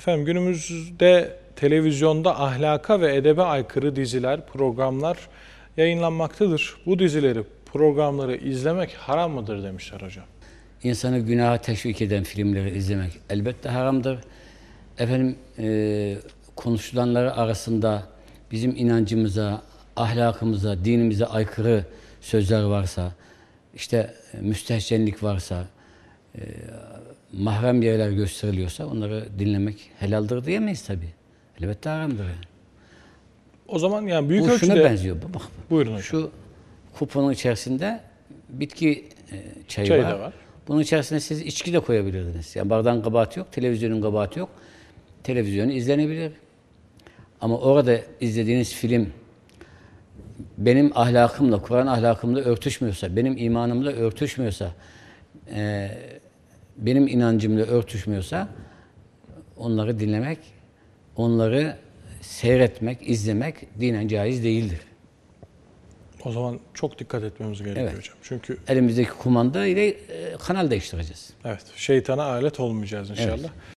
Efendim günümüzde televizyonda ahlaka ve edebe aykırı diziler, programlar yayınlanmaktadır. Bu dizileri, programları izlemek haram mıdır demişler hocam. İnsanı günaha teşvik eden filmleri izlemek elbette haramdır. Efendim e, konuşulanları arasında bizim inancımıza, ahlakımıza, dinimize aykırı sözler varsa, işte e, müstehcenlik varsa, e, mahrem yerler gösteriliyorsa onları dinlemek helaldir diyemeyiz tabi. Elbette haramdır yani. O zaman yani büyük Bu şuna ölçüde... benziyor. Bak, Buyurun hocam. Şu kuponun içerisinde bitki e, çayı Çay var. var. Bunun içerisine siz içki de koyabilirdiniz. Yani bardağın kabahati yok, televizyonun kabahati yok. Televizyonu izlenebilir. Ama orada izlediğiniz film benim ahlakımla, Kur'an ahlakımla örtüşmüyorsa, benim imanımla örtüşmüyorsa, e, benim inancımla örtüşmüyorsa onları dinlemek, onları seyretmek, izlemek dinen caiz değildir. O zaman çok dikkat etmemiz gerekiyor Evet. hocam. Çünkü Elimizdeki kumanda ile e, kanal değiştireceğiz. evet şeytana alet olmayacağız inşallah.